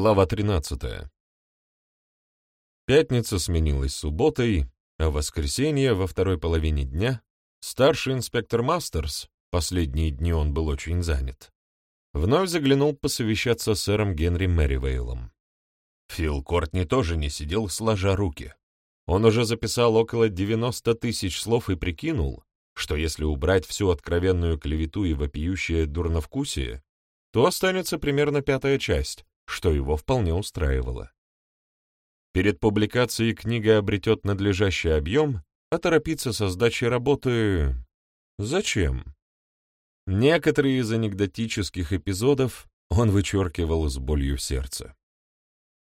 Глава 13. Пятница сменилась субботой, а воскресенье во второй половине дня старший инспектор Мастерс, последние дни он был очень занят, вновь заглянул посовещаться с сэром Генри Мэривейлом. Фил Кортни тоже не сидел сложа руки. Он уже записал около 90 тысяч слов и прикинул, что если убрать всю откровенную клевету и вопиющее дурновкусие, то останется примерно пятая часть, что его вполне устраивало. Перед публикацией книга обретет надлежащий объем, а торопиться со сдачей работы... Зачем? Некоторые из анекдотических эпизодов он вычеркивал с болью в сердце.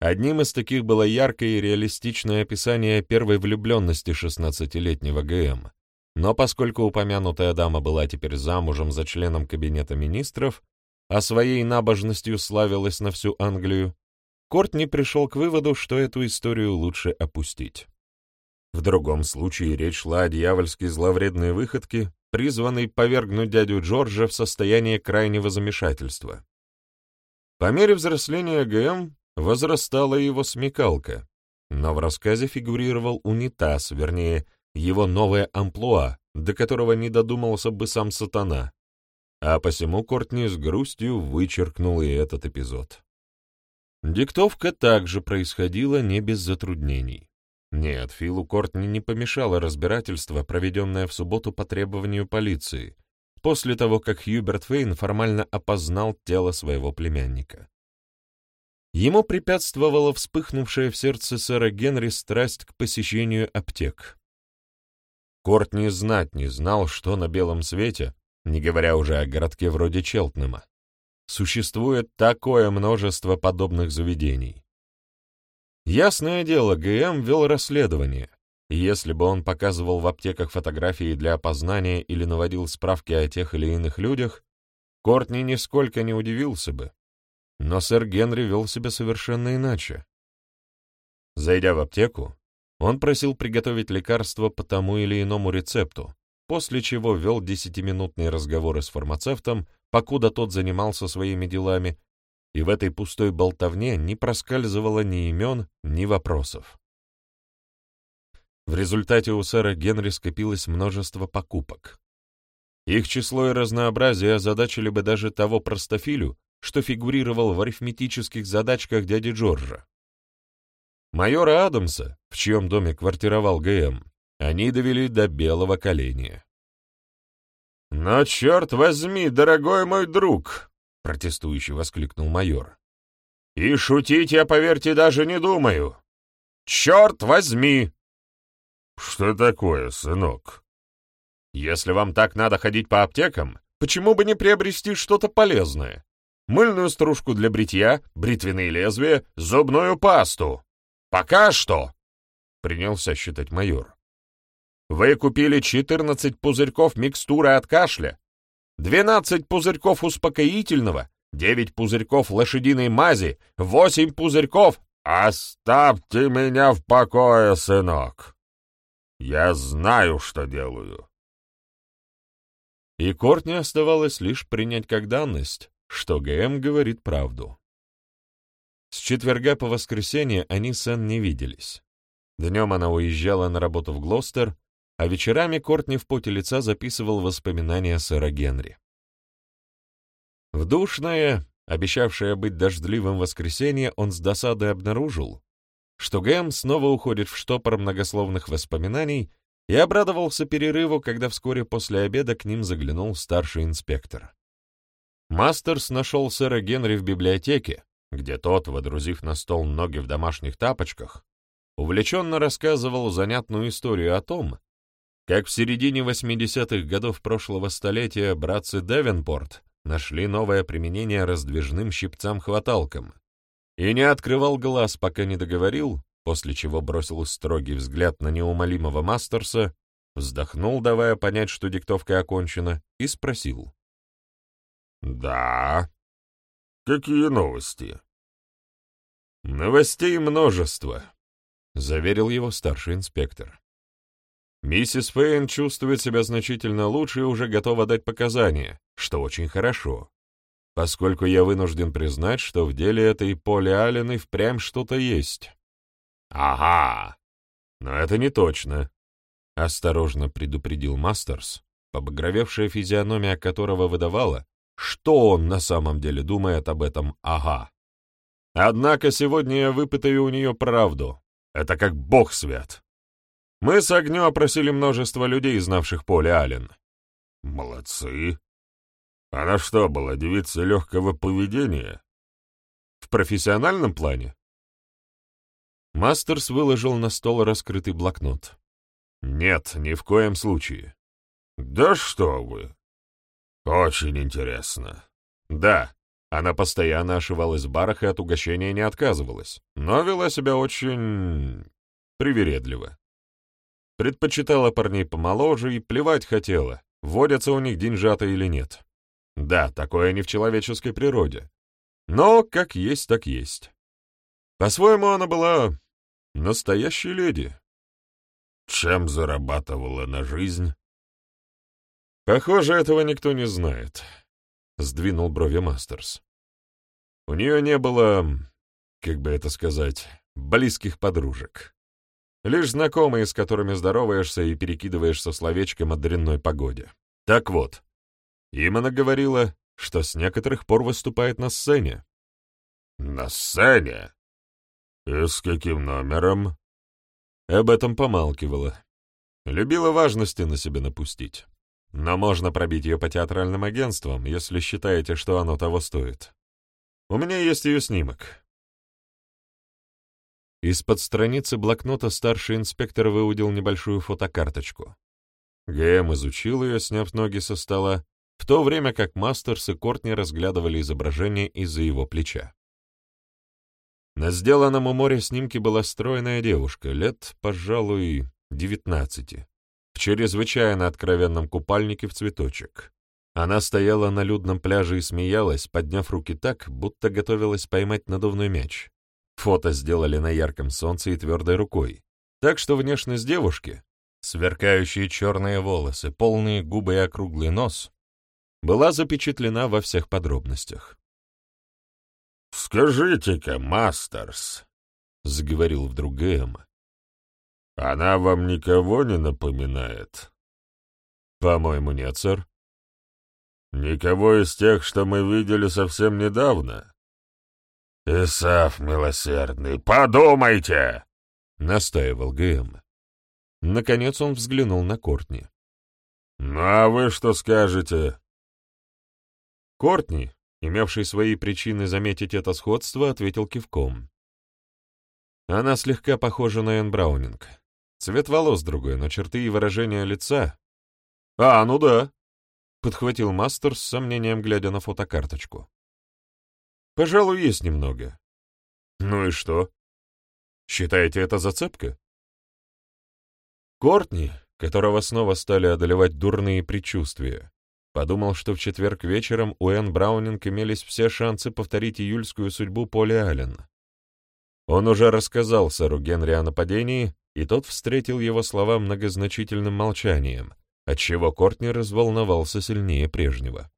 Одним из таких было яркое и реалистичное описание первой влюбленности шестнадцатилетнего ГМ, но поскольку упомянутая дама была теперь замужем за членом Кабинета министров, а своей набожностью славилась на всю Англию, Кортни пришел к выводу, что эту историю лучше опустить. В другом случае речь шла о дьявольски зловредной выходке, призванной повергнуть дядю Джорджа в состояние крайнего замешательства. По мере взросления ГМ возрастала его смекалка, но в рассказе фигурировал унитаз, вернее, его новое амплуа, до которого не додумался бы сам сатана, а посему Кортни с грустью вычеркнул и этот эпизод. Диктовка также происходила не без затруднений. Нет, Филу Кортни не помешало разбирательство, проведенное в субботу по требованию полиции, после того, как Хьюберт Фейн формально опознал тело своего племянника. Ему препятствовала вспыхнувшая в сердце сэра Генри страсть к посещению аптек. Кортни знать не знал, что на белом свете, не говоря уже о городке вроде Челтнема, существует такое множество подобных заведений. Ясное дело, ГМ вел расследование, и если бы он показывал в аптеках фотографии для опознания или наводил справки о тех или иных людях, Кортни нисколько не удивился бы. Но сэр Генри вел себя совершенно иначе. Зайдя в аптеку, он просил приготовить лекарство по тому или иному рецепту, после чего вел десятиминутные разговоры с фармацевтом, покуда тот занимался своими делами, и в этой пустой болтовне не проскальзывало ни имен, ни вопросов. В результате у сэра Генри скопилось множество покупок. Их число и разнообразие озадачили бы даже того простофилю, что фигурировал в арифметических задачках дяди Джорджа. Майора Адамса, в чьем доме квартировал ГМ, они довели до белого коленя. «Но черт возьми, дорогой мой друг!» — протестующий воскликнул майор. «И шутить я, поверьте, даже не думаю! Черт возьми!» «Что такое, сынок?» «Если вам так надо ходить по аптекам, почему бы не приобрести что-то полезное? Мыльную стружку для бритья, бритвенные лезвия, зубную пасту. Пока что!» — принялся считать майор. Вы купили 14 пузырьков микстуры от кашля, 12 пузырьков успокоительного, 9 пузырьков лошадиной мази, 8 пузырьков... «Оставьте меня в покое, сынок! Я знаю, что делаю!» И Кортни оставалось лишь принять как данность, что ГМ говорит правду. С четверга по воскресенье они с Энн не виделись. Днем она уезжала на работу в Глостер, а вечерами Кортни в поте лица записывал воспоминания сэра Генри. В душное, обещавшее быть дождливым воскресенье, он с досадой обнаружил, что Гэм снова уходит в штопор многословных воспоминаний и обрадовался перерыву, когда вскоре после обеда к ним заглянул старший инспектор. Мастерс нашел сэра Генри в библиотеке, где тот, водрузив на стол ноги в домашних тапочках, увлеченно рассказывал занятную историю о том, как в середине 80-х годов прошлого столетия братцы Девенпорт нашли новое применение раздвижным щипцам-хваталкам, и не открывал глаз, пока не договорил, после чего бросил строгий взгляд на неумолимого Мастерса, вздохнул, давая понять, что диктовка окончена, и спросил. «Да? Какие новости?» «Новостей множество», — заверил его старший инспектор. Миссис Фейн чувствует себя значительно лучше и уже готова дать показания, что очень хорошо. поскольку я вынужден признать, что в деле этой Поли Аллен впрямь что-то есть». «Ага, но это не точно», — осторожно предупредил Мастерс, побагровевшая физиономия которого выдавала, что он на самом деле думает об этом «ага». Однако сегодня я выпытаю у нее правду. Это как бог свят. Мы с Огню опросили множество людей, знавших Поле Аллен. Молодцы. Она что, была девица легкого поведения? В профессиональном плане? Мастерс выложил на стол раскрытый блокнот. Нет, ни в коем случае. Да что вы. Очень интересно. Да, она постоянно ошивалась в барах и от угощения не отказывалась, но вела себя очень... привередливо. Предпочитала парней помоложе и плевать хотела, водятся у них деньжата или нет. Да, такое не в человеческой природе. Но как есть, так есть. По-своему, она была настоящей леди. Чем зарабатывала на жизнь? Похоже, этого никто не знает, — сдвинул брови Мастерс. У нее не было, как бы это сказать, близких подружек. Лишь знакомые, с которыми здороваешься и перекидываешься словечком о дрянной погоде. Так вот, Имана говорила, что с некоторых пор выступает на сцене. «На сцене? И с каким номером?» Об этом помалкивала. Любила важности на себе напустить. Но можно пробить ее по театральным агентствам, если считаете, что оно того стоит. У меня есть ее снимок. Из-под страницы блокнота старший инспектор выудил небольшую фотокарточку. ГМ изучил ее, сняв ноги со стола, в то время как Мастерс и Кортни разглядывали изображение из-за его плеча. На сделанном у моря снимке была стройная девушка, лет, пожалуй, девятнадцати, в чрезвычайно откровенном купальнике в цветочек. Она стояла на людном пляже и смеялась, подняв руки так, будто готовилась поймать надувной мяч. Фото сделали на ярком солнце и твердой рукой, так что внешность девушки, сверкающие черные волосы, полные губы и округлый нос, была запечатлена во всех подробностях. «Скажите-ка, Мастерс», — заговорил вдруг Гэм, — «она вам никого не напоминает?» «По-моему, нет, сэр». «Никого из тех, что мы видели совсем недавно?» «Исаф милосердный, подумайте!» — настаивал Гэм. Наконец он взглянул на Кортни. «Ну а вы что скажете?» Кортни, имевший свои причины заметить это сходство, ответил кивком. Она слегка похожа на Энн Браунинг. Цвет волос другой, но черты и выражение лица... «А, ну да», — подхватил Мастер с сомнением, глядя на фотокарточку. «Пожалуй, есть немного». «Ну и что? Считаете это зацепка?» Кортни, которого снова стали одолевать дурные предчувствия, Подумал, что в четверг вечером у Энн Браунинг имелись все шансы повторить июльскую судьбу Поли Аллен. Он уже рассказал сэру Генри о нападении, и тот встретил его слова многозначительным молчанием, отчего Кортни разволновался сильнее прежнего.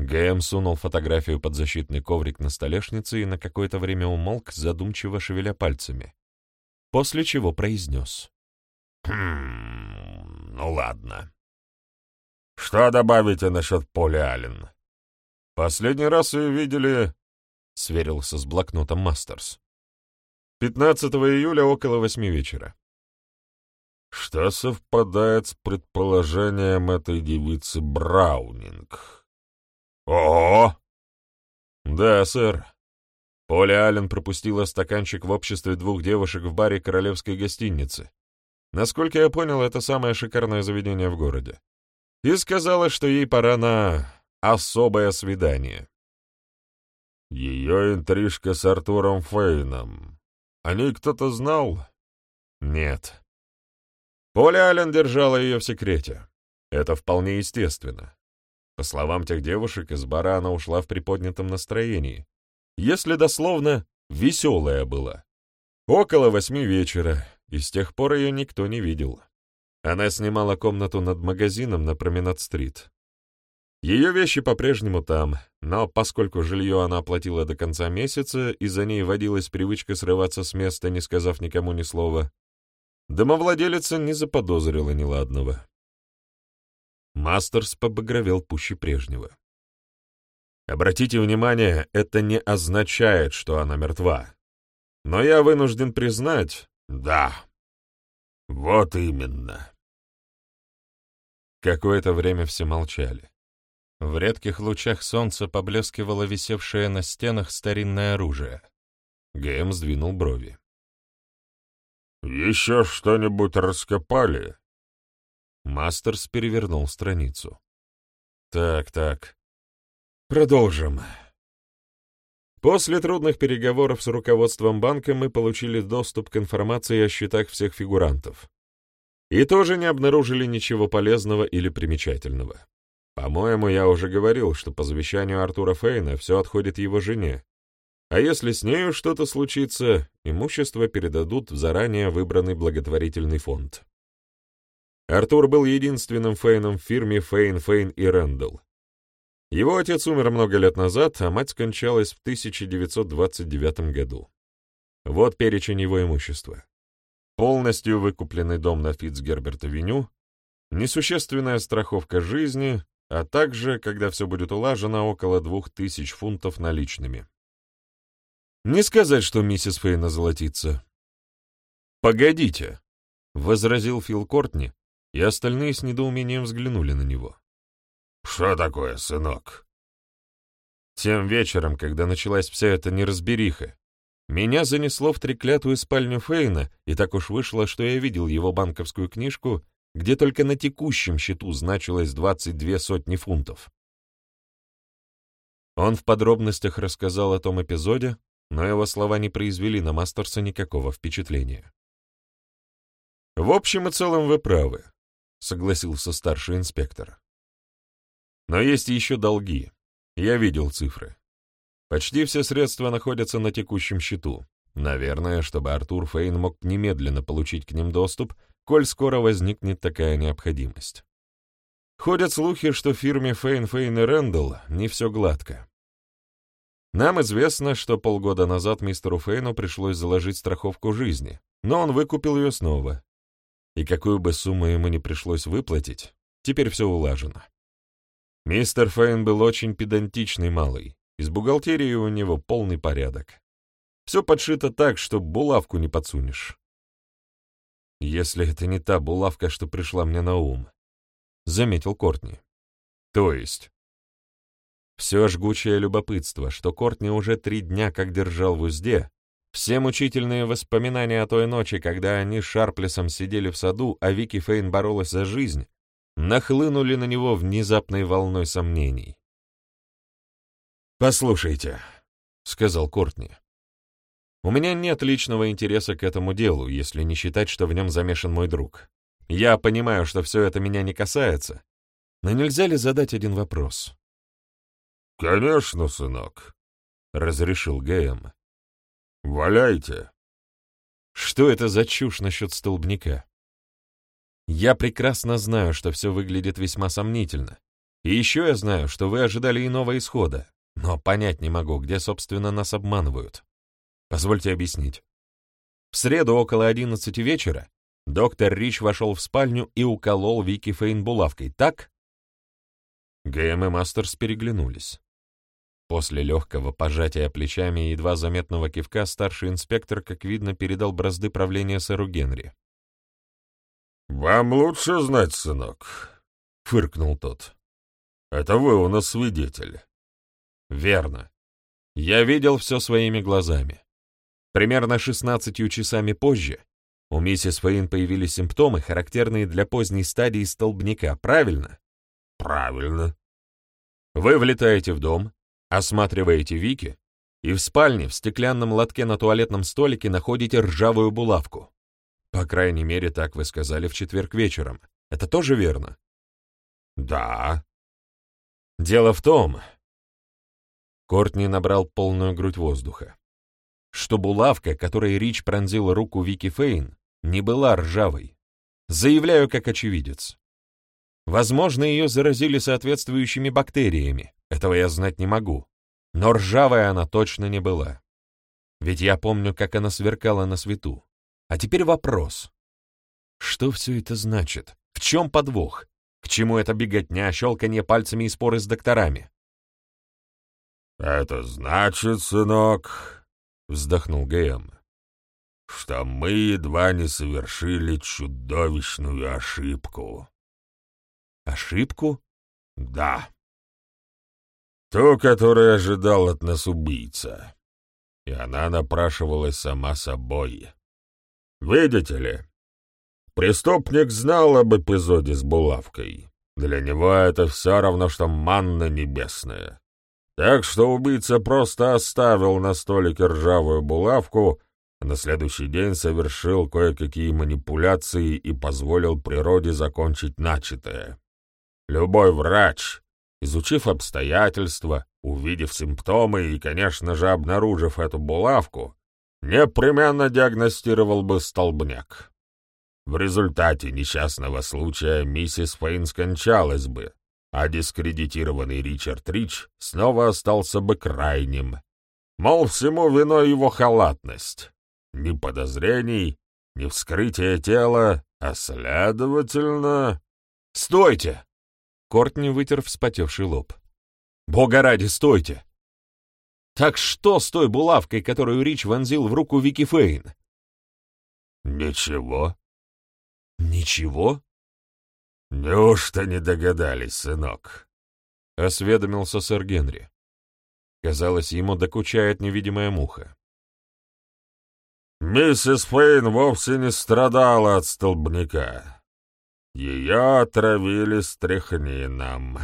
Гэм сунул фотографию под защитный коврик на столешнице и на какое-то время умолк, задумчиво шевеля пальцами, после чего произнес. «Хм, ну ладно. Что добавите насчет Поли Аллен? Последний раз ее видели... Сверился с блокнотом Мастерс. 15 июля около восьми вечера. Что совпадает с предположением этой девицы Браунинг? О! Да, сэр. Поля Аллен пропустила стаканчик в обществе двух девушек в баре королевской гостиницы. Насколько я понял, это самое шикарное заведение в городе и сказала, что ей пора на особое свидание. Ее интрижка с Артуром Фейном. О ней кто-то знал? Нет. Поля Аллен держала ее в секрете. Это вполне естественно. По словам тех девушек, из бара она ушла в приподнятом настроении. Если дословно, веселая была. Около восьми вечера, и с тех пор ее никто не видел. Она снимала комнату над магазином на Променад-стрит. Ее вещи по-прежнему там, но поскольку жилье она оплатила до конца месяца, и за ней водилась привычка срываться с места, не сказав никому ни слова, домовладелица не заподозрила неладного. Мастерс побагровел пуще прежнего. Обратите внимание, это не означает, что она мертва. Но я вынужден признать, да, вот именно. Какое-то время все молчали. В редких лучах солнца поблескивало висевшее на стенах старинное оружие. Гэм сдвинул брови. «Еще что-нибудь раскопали?» Мастерс перевернул страницу. «Так, так. Продолжим». После трудных переговоров с руководством банка мы получили доступ к информации о счетах всех фигурантов. И тоже не обнаружили ничего полезного или примечательного. По-моему, я уже говорил, что по завещанию Артура Фейна все отходит его жене. А если с нею что-то случится, имущество передадут в заранее выбранный благотворительный фонд. Артур был единственным Фейном в фирме Фейн, Фейн и Рэндалл. Его отец умер много лет назад, а мать скончалась в 1929 году. Вот перечень его имущества. Полностью выкупленный дом на Фитцгерберт-авеню, несущественная страховка жизни, а также, когда все будет улажено, около двух тысяч фунтов наличными. Не сказать, что миссис Фейна золотится. «Погодите», — возразил Фил Кортни, и остальные с недоумением взглянули на него. «Что такое, сынок?» Тем вечером, когда началась вся эта неразбериха, меня занесло в треклятую спальню Фейна, и так уж вышло, что я видел его банковскую книжку где только на текущем счету значилось 22 сотни фунтов. Он в подробностях рассказал о том эпизоде, но его слова не произвели на Мастерса никакого впечатления. «В общем и целом вы правы», — согласился старший инспектор. «Но есть еще долги. Я видел цифры. Почти все средства находятся на текущем счету. Наверное, чтобы Артур Фейн мог немедленно получить к ним доступ — коль скоро возникнет такая необходимость. Ходят слухи, что в фирме Фейн, Фейн и Рэндалл не все гладко. Нам известно, что полгода назад мистеру Фейну пришлось заложить страховку жизни, но он выкупил ее снова. И какую бы сумму ему не пришлось выплатить, теперь все улажено. Мистер Фейн был очень педантичный малый, из бухгалтерии у него полный порядок. Все подшито так, что булавку не подсунешь. Если это не та булавка, что пришла мне на ум, — заметил Кортни. То есть? Все жгучее любопытство, что Кортни уже три дня как держал в узде, все мучительные воспоминания о той ночи, когда они с Шарплесом сидели в саду, а Вики Фейн боролась за жизнь, нахлынули на него внезапной волной сомнений. «Послушайте», — сказал Кортни, у меня нет личного интереса к этому делу, если не считать, что в нем замешан мой друг. Я понимаю, что все это меня не касается, но нельзя ли задать один вопрос? «Конечно, сынок», — разрешил ГМ. «Валяйте». Что это за чушь насчет столбняка? Я прекрасно знаю, что все выглядит весьма сомнительно. И еще я знаю, что вы ожидали иного исхода, но понять не могу, где, собственно, нас обманывают. Позвольте объяснить. В среду около одиннадцати вечера доктор Рич вошел в спальню и уколол Вики Фейн булавкой, так? ГМ и Мастерс переглянулись. После легкого пожатия плечами и едва заметного кивка старший инспектор, как видно, передал бразды правления сэру Генри. «Вам лучше знать, сынок», — фыркнул тот. «Это вы у нас свидетель». «Верно. Я видел все своими глазами. Примерно 16 часами позже у миссис Фейн появились симптомы, характерные для поздней стадии столбняка, правильно? Правильно. Вы влетаете в дом, осматриваете Вики, и в спальне в стеклянном лотке на туалетном столике находите ржавую булавку. По крайней мере, так вы сказали в четверг вечером. Это тоже верно? Да. Дело в том... Кортни набрал полную грудь воздуха что булавка, которой Рич пронзил руку Вики Фейн, не была ржавой. Заявляю как очевидец. Возможно, ее заразили соответствующими бактериями, этого я знать не могу. Но ржавая она точно не была. Ведь я помню, как она сверкала на свету. А теперь вопрос. Что все это значит? В чем подвох? К чему это беготня, щелканье пальцами и споры с докторами? «Это значит, сынок», — вздохнул ГМ, — «что мы едва не совершили чудовищную ошибку». «Ошибку?» «Да. Ту, которую ожидал от нас убийца. И она напрашивалась сама собой. Видите ли, преступник знал об эпизоде с булавкой. Для него это все равно, что манна небесная. Так что убийца просто оставил на столике ржавую булавку, а на следующий день совершил кое-какие манипуляции и позволил природе закончить начатое. Любой врач, изучив обстоятельства, увидев симптомы и, конечно же, обнаружив эту булавку, непременно диагностировал бы столбняк. В результате несчастного случая миссис Фейн скончалась бы, а дискредитированный Ричард Рич снова остался бы крайним. Мол, всему виной его халатность. Ни подозрений, ни вскрытия тела, а следовательно... «Стойте!» Кортни вытер вспотевший лоб. «Бога ради, стойте!» «Так что с той булавкой, которую Рич вонзил в руку Вики Фейн?» «Ничего». «Ничего?» «Неужто не догадались, сынок?» — осведомился сэр Генри. Казалось, ему докучает невидимая муха. «Миссис Фейн вовсе не страдала от столбняка. Ее отравили стряхнином».